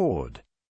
cord